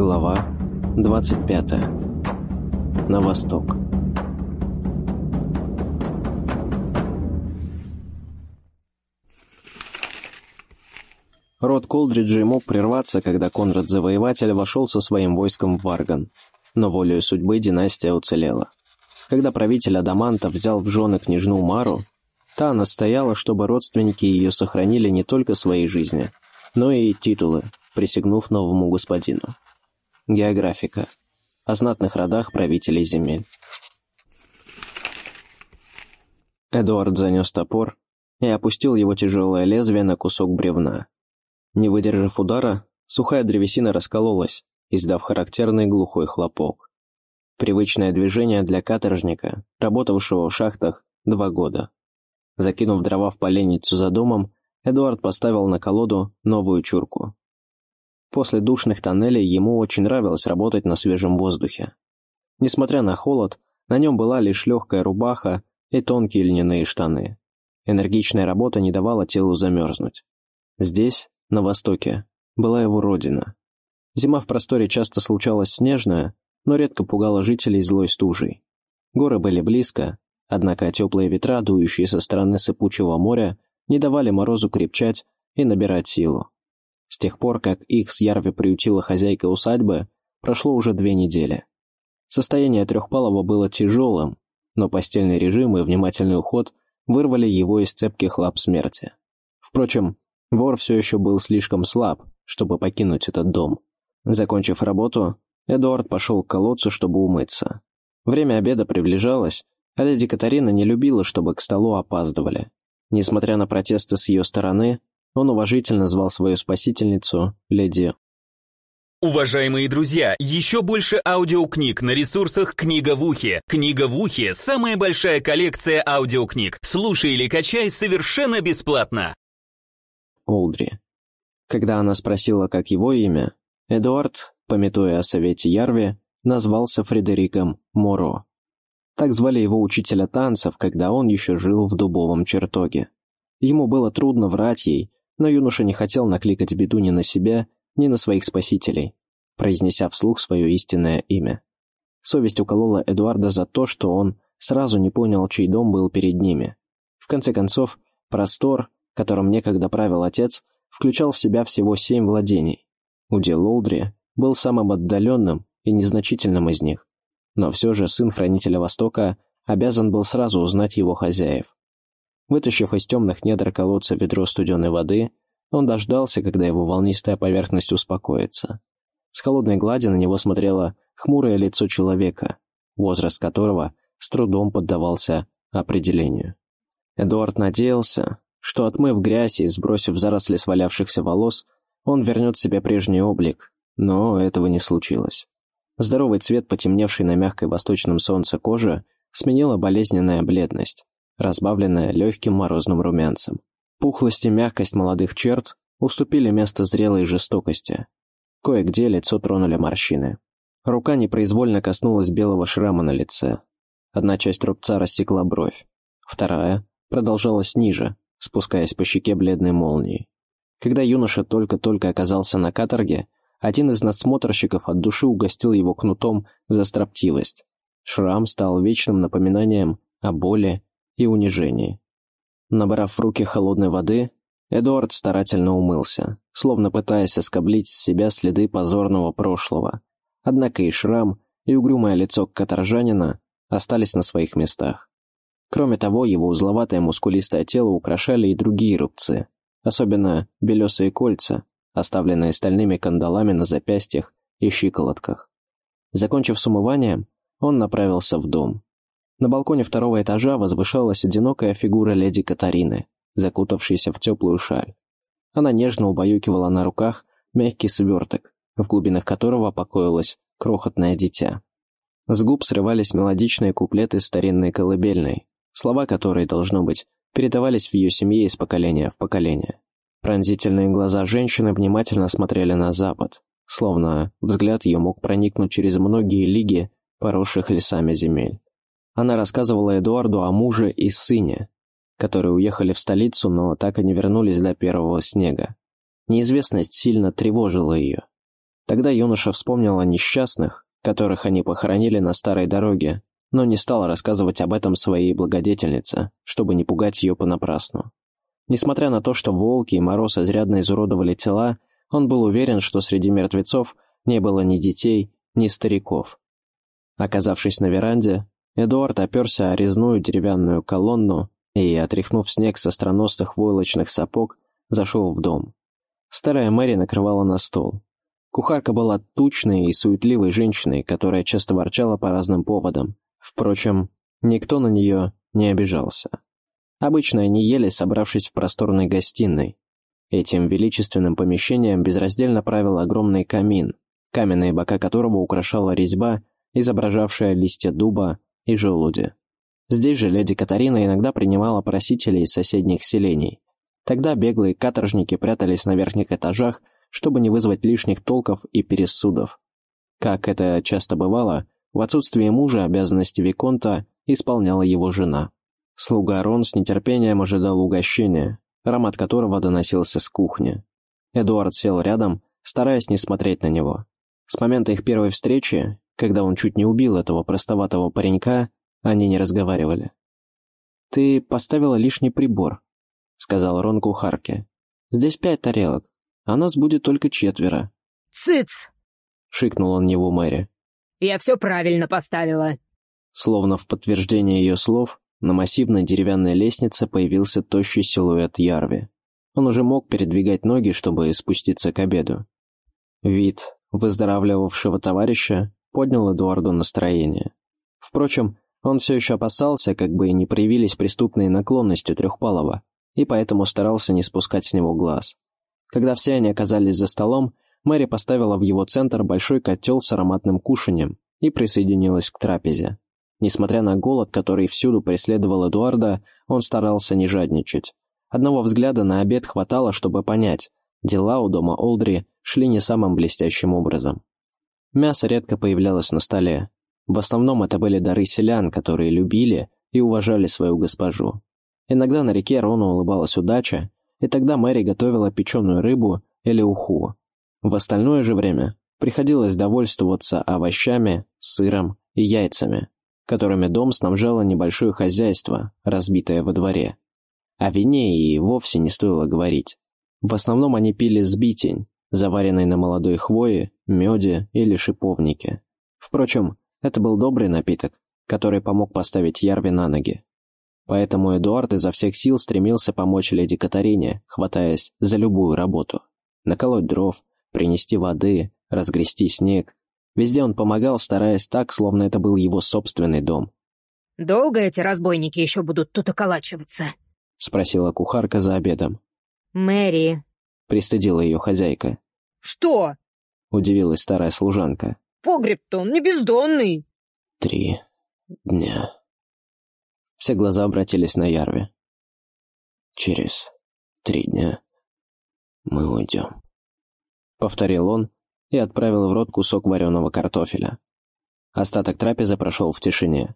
Глава 25. На восток. Род Колдриджей мог прерваться, когда Конрад Завоеватель вошел со своим войском в Варган, но волею судьбы династия уцелела. Когда правитель Адаманта взял в жены княжну Мару, та настояла, чтобы родственники ее сохранили не только свои жизни, но и титулы, присягнув новому господину. Географика. О знатных родах правителей земель. Эдуард занес топор и опустил его тяжелое лезвие на кусок бревна. Не выдержав удара, сухая древесина раскололась, издав характерный глухой хлопок. Привычное движение для каторжника, работавшего в шахтах два года. Закинув дрова в поленницу за домом, Эдуард поставил на колоду новую чурку. После душных тоннелей ему очень нравилось работать на свежем воздухе. Несмотря на холод, на нем была лишь легкая рубаха и тонкие льняные штаны. Энергичная работа не давала телу замерзнуть. Здесь, на востоке, была его родина. Зима в просторе часто случалась снежная, но редко пугала жителей злой стужей. Горы были близко, однако теплые ветра, дующие со стороны сыпучего моря, не давали морозу крепчать и набирать силу. С тех пор, как их с Ярви приютила хозяйка усадьбы, прошло уже две недели. Состояние Трехпалова было тяжелым, но постельный режим и внимательный уход вырвали его из цепких лап смерти. Впрочем, вор все еще был слишком слаб, чтобы покинуть этот дом. Закончив работу, Эдуард пошел к колодцу, чтобы умыться. Время обеда приближалось, а леди Катарина не любила, чтобы к столу опаздывали. Несмотря на протесты с ее стороны, он уважительно звал свою спасительницу леди. Уважаемые друзья, еще больше аудиокниг на ресурсах «Книга в ухе». «Книга в ухе» — самая большая коллекция аудиокниг. Слушай или качай совершенно бесплатно. Олдри. Когда она спросила, как его имя, Эдуард, пометуя о совете Ярви, назвался Фредериком Моро. Так звали его учителя танцев, когда он еще жил в дубовом чертоге. Ему было трудно врать ей, но юноша не хотел накликать беду ни на себя, ни на своих спасителей, произнеся вслух свое истинное имя. Совесть уколола Эдуарда за то, что он сразу не понял, чей дом был перед ними. В конце концов, простор, которым некогда правил отец, включал в себя всего семь владений. Удел Лоудри был самым отдаленным и незначительным из них, но все же сын Хранителя Востока обязан был сразу узнать его хозяев. Вытащив из темных недр колодца ведро студеной воды, он дождался, когда его волнистая поверхность успокоится. С холодной глади на него смотрело хмурое лицо человека, возраст которого с трудом поддавался определению. Эдуард надеялся, что, отмыв грязь и сбросив заросли свалявшихся волос, он вернет себе прежний облик, но этого не случилось. Здоровый цвет, потемневший на мягкой восточном солнце кожи, сменила болезненная бледность разбавленная легким морозным румянцем. Пухлость и мягкость молодых черт уступили место зрелой жестокости. Кое-где лицо тронули морщины. Рука непроизвольно коснулась белого шрама на лице. Одна часть рубца рассекла бровь, вторая продолжалась ниже, спускаясь по щеке бледной молнией. Когда юноша только-только оказался на каторге, один из надсмотрщиков от души угостил его кнутом за строптивость. Шрам стал вечным напоминанием о боли и унижении. Набрав в руки холодной воды, Эдуард старательно умылся, словно пытаясь оскоблить с себя следы позорного прошлого. Однако и шрам, и угрюмое лицо каторжанина остались на своих местах. Кроме того, его узловатое мускулистое тело украшали и другие рубцы, особенно белесые кольца, оставленные стальными кандалами на запястьях и щиколотках. Закончив с умыванием, он направился в дом. На балконе второго этажа возвышалась одинокая фигура леди Катарины, закутавшаяся в теплую шаль. Она нежно убаюкивала на руках мягкий сверток, в глубинах которого покоилось крохотное дитя. С губ срывались мелодичные куплеты старинной колыбельной, слова которой, должно быть, передавались в ее семье из поколения в поколение. Пронзительные глаза женщины внимательно смотрели на запад, словно взгляд ее мог проникнуть через многие лиги поросших лесами земель. Она рассказывала Эдуарду о муже и сыне, которые уехали в столицу, но так и не вернулись до первого снега. Неизвестность сильно тревожила ее. Тогда юноша вспомнил о несчастных, которых они похоронили на старой дороге, но не стал рассказывать об этом своей благодетельнице, чтобы не пугать ее понапрасну. Несмотря на то, что волки и мороз изрядно изуродовали тела, он был уверен, что среди мертвецов не было ни детей, ни стариков. Оказавшись на веранде, Эдуард оперся о резную деревянную колонну и, отряхнув снег со странностых войлочных сапог, зашел в дом. Старая Мэри накрывала на стол. Кухарка была тучной и суетливой женщиной, которая часто ворчала по разным поводам. Впрочем, никто на нее не обижался. Обычно они ели, собравшись в просторной гостиной. Этим величественным помещением безраздельно правил огромный камин, каменные бока которого украшала резьба, изображавшая листья дуба и желуди. Здесь же леди Катарина иногда принимала просителей из соседних селений. Тогда беглые каторжники прятались на верхних этажах, чтобы не вызвать лишних толков и пересудов. Как это часто бывало, в отсутствие мужа обязанности Виконта исполняла его жена. Слуга Рон с нетерпением ожидал угощения, аромат которого доносился с кухни. Эдуард сел рядом, стараясь не смотреть на него. С момента их первой встречи, когда он чуть не убил этого простоватого паренька, они не разговаривали. «Ты поставила лишний прибор», — сказал Рон кухарке. «Здесь пять тарелок, а нас будет только четверо». «Цыц!» — шикнул он его Мэри. «Я все правильно поставила». Словно в подтверждение ее слов, на массивной деревянной лестнице появился тощий силуэт Ярви. Он уже мог передвигать ноги, чтобы спуститься к обеду. Вид выздоравливавшего товарища поднял Эдуарду настроение. Впрочем, он все еще опасался, как бы не проявились преступные наклонности Трехпалова, и поэтому старался не спускать с него глаз. Когда все они оказались за столом, Мэри поставила в его центр большой котел с ароматным кушанием и присоединилась к трапезе. Несмотря на голод, который всюду преследовал Эдуарда, он старался не жадничать. Одного взгляда на обед хватало, чтобы понять, дела у дома Олдри шли не самым блестящим образом. Мясо редко появлялось на столе. В основном это были дары селян, которые любили и уважали свою госпожу. Иногда на реке Рону улыбалась удача, и тогда Мэри готовила печеную рыбу или уху. В остальное же время приходилось довольствоваться овощами, сыром и яйцами которыми дом снабжало небольшое хозяйство, разбитое во дворе. О вине и вовсе не стоило говорить. В основном они пили сбитень, заваренный на молодой хвое, меде или шиповнике. Впрочем, это был добрый напиток, который помог поставить Ярви на ноги. Поэтому Эдуард изо всех сил стремился помочь леди Катарине, хватаясь за любую работу. Наколоть дров, принести воды, разгрести снег, Везде он помогал, стараясь так, словно это был его собственный дом. «Долго эти разбойники еще будут тут околачиваться?» — спросила кухарка за обедом. «Мэри», — пристыдила ее хозяйка. «Что?» — удивилась старая служанка. «Погреб-то он не бездонный». «Три дня». Все глаза обратились на Ярве. «Через три дня мы уйдем», — повторил он, и отправил в рот кусок вареного картофеля. Остаток трапезы прошел в тишине.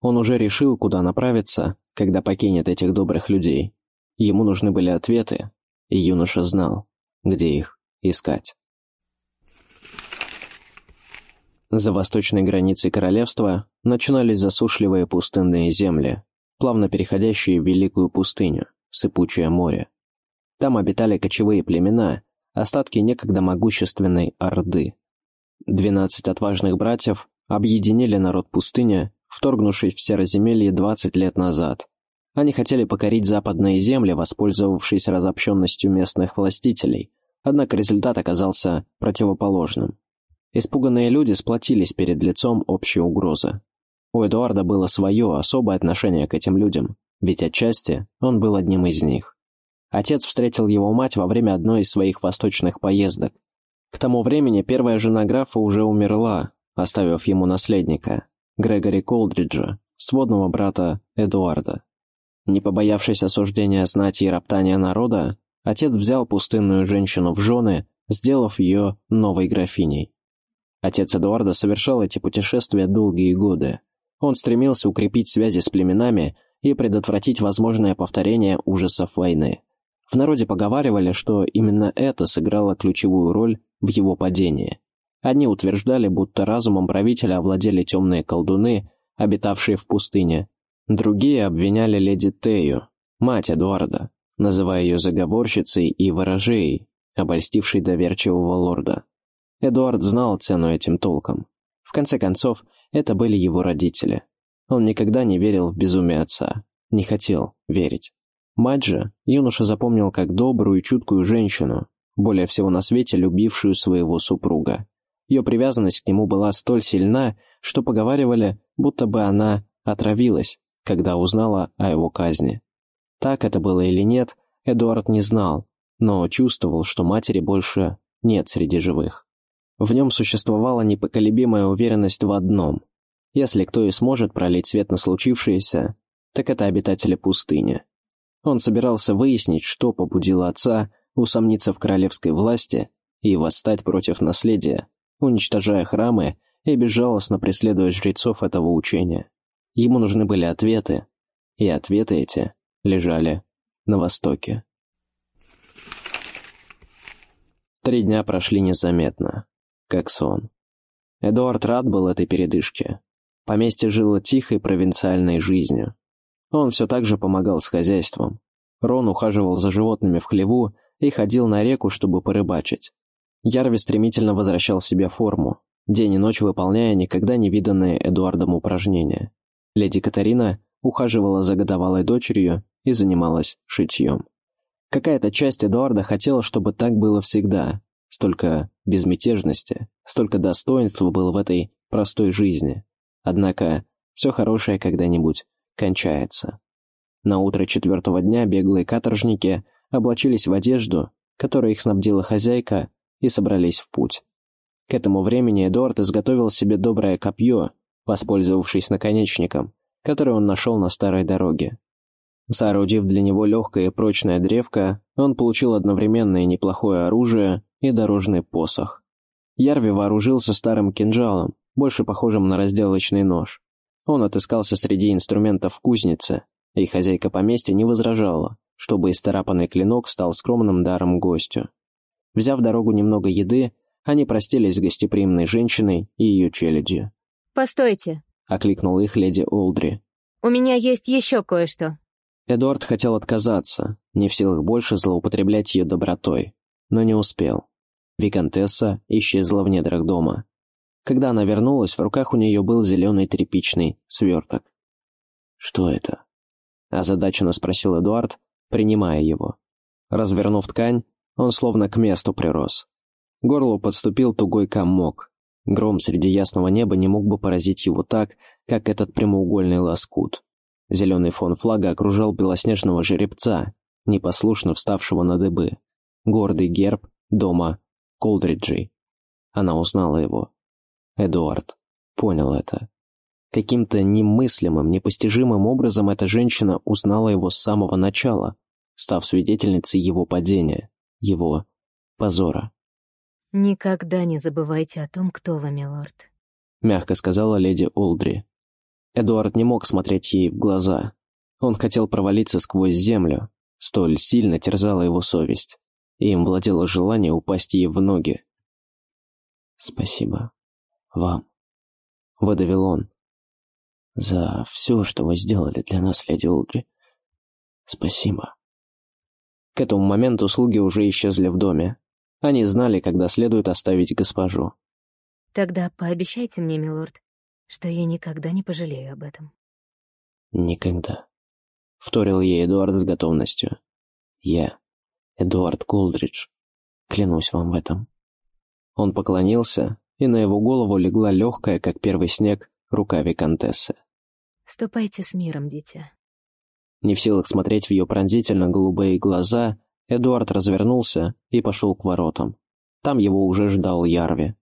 Он уже решил, куда направиться, когда покинет этих добрых людей. Ему нужны были ответы, и юноша знал, где их искать. За восточной границей королевства начинались засушливые пустынные земли, плавно переходящие в Великую пустыню, сыпучее море. Там обитали кочевые племена, остатки некогда могущественной Орды. Двенадцать отважных братьев объединили народ пустыни, вторгнувшись в Сероземелье двадцать лет назад. Они хотели покорить западные земли, воспользовавшись разобщенностью местных властителей, однако результат оказался противоположным. Испуганные люди сплотились перед лицом общей угрозы. У Эдуарда было свое особое отношение к этим людям, ведь отчасти он был одним из них. Отец встретил его мать во время одной из своих восточных поездок. К тому времени первая жена графа уже умерла, оставив ему наследника, Грегори Колдриджа, сводного брата Эдуарда. Не побоявшись осуждения знати и роптания народа, отец взял пустынную женщину в жены, сделав ее новой графиней. Отец Эдуарда совершал эти путешествия долгие годы. Он стремился укрепить связи с племенами и предотвратить возможное повторение ужасов войны. В народе поговаривали, что именно это сыграло ключевую роль в его падении. Одни утверждали, будто разумом правителя овладели темные колдуны, обитавшие в пустыне. Другие обвиняли леди Тею, мать Эдуарда, называя ее заговорщицей и ворожеей, обольстившей доверчивого лорда. Эдуард знал цену этим толкам. В конце концов, это были его родители. Он никогда не верил в безумие отца, не хотел верить. Мать же юноша запомнил как добрую и чуткую женщину, более всего на свете любившую своего супруга. Ее привязанность к нему была столь сильна, что поговаривали, будто бы она отравилась, когда узнала о его казни. Так это было или нет, Эдуард не знал, но чувствовал, что матери больше нет среди живых. В нем существовала непоколебимая уверенность в одном. Если кто и сможет пролить свет на случившееся, так это обитатели пустыни. Он собирался выяснить, что побудило отца усомниться в королевской власти и восстать против наследия, уничтожая храмы и безжалостно преследуя жрецов этого учения. Ему нужны были ответы, и ответы эти лежали на востоке. Три дня прошли незаметно, как сон. Эдуард рад был этой передышке. Поместье жило тихой провинциальной жизнью. Он все так же помогал с хозяйством. Рон ухаживал за животными в хлеву и ходил на реку, чтобы порыбачить. Ярви стремительно возвращал себе форму, день и ночь выполняя никогда не виданные Эдуардом упражнения. Леди Катарина ухаживала за годовалой дочерью и занималась шитьем. Какая-то часть Эдуарда хотела, чтобы так было всегда. Столько безмятежности, столько достоинства было в этой простой жизни. Однако все хорошее когда-нибудь кончается. На утро четвертого дня беглые каторжники облачились в одежду, которой их снабдила хозяйка, и собрались в путь. К этому времени Эдуард изготовил себе доброе копье, воспользовавшись наконечником, который он нашел на старой дороге. Соорудив для него легкое и прочное древко, он получил одновременно и неплохое оружие, и дорожный посох. Ярви вооружился старым кинжалом, больше похожим на разделочный нож. Он отыскался среди инструментов в кузнице, и хозяйка поместья не возражала, чтобы исцарапанный клинок стал скромным даром гостю. Взяв дорогу немного еды, они простились с гостеприимной женщиной и ее челядью. «Постойте», — окликнула их леди Олдри. «У меня есть еще кое-что». Эдуард хотел отказаться, не в силах больше злоупотреблять ее добротой, но не успел. Викантесса исчезла в недрах дома. Когда она вернулась, в руках у нее был зеленый тряпичный сверток. «Что это?» – озадаченно спросил Эдуард, принимая его. Развернув ткань, он словно к месту прирос. Горлу подступил тугой комок. Гром среди ясного неба не мог бы поразить его так, как этот прямоугольный лоскут. Зеленый фон флага окружал белоснежного жеребца, непослушно вставшего на дыбы. Гордый герб дома Колдриджей. Она узнала его. Эдуард понял это. Каким-то немыслимым, непостижимым образом эта женщина узнала его с самого начала, став свидетельницей его падения, его позора. «Никогда не забывайте о том, кто вы, милорд», — мягко сказала леди Олдри. Эдуард не мог смотреть ей в глаза. Он хотел провалиться сквозь землю, столь сильно терзала его совесть, и им владело желание упасть ей в ноги. «Спасибо», вам», — выдавил он, — «за все, что вы сделали для нас, леди Улдри. Спасибо». К этому моменту слуги уже исчезли в доме. Они знали, когда следует оставить госпожу. «Тогда пообещайте мне, милорд, что я никогда не пожалею об этом». «Никогда», — вторил ей Эдуард с готовностью. «Я, Эдуард Колдридж, клянусь вам в этом». Он поклонился, и на его голову легла легкая, как первый снег, рука виконтессы. «Ступайте с миром, дитя». Не в силах смотреть в ее пронзительно-голубые глаза, Эдуард развернулся и пошел к воротам. Там его уже ждал Ярви.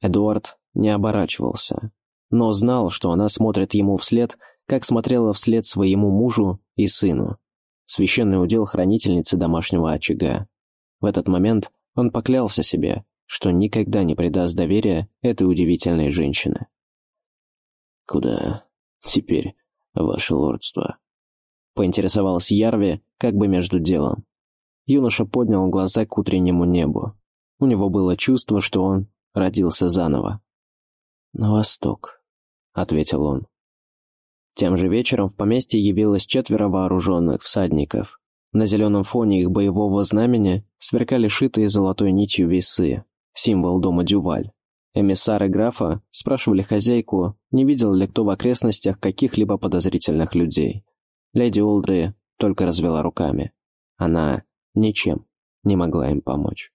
Эдуард не оборачивался, но знал, что она смотрит ему вслед, как смотрела вслед своему мужу и сыну. Священный удел хранительницы домашнего очага. В этот момент он поклялся себе, что никогда не предаст доверия этой удивительной женщины. «Куда теперь, ваше лордство?» — поинтересовался Ярви, как бы между делом. Юноша поднял глаза к утреннему небу. У него было чувство, что он родился заново. «На восток», — ответил он. Тем же вечером в поместье явилось четверо вооруженных всадников. На зеленом фоне их боевого знамени сверкали шитые золотой нитью весы, символ дома Дюваль. Эмиссары графа спрашивали хозяйку, не видел ли кто в окрестностях каких-либо подозрительных людей. Леди Олдри только развела руками. Она ничем не могла им помочь.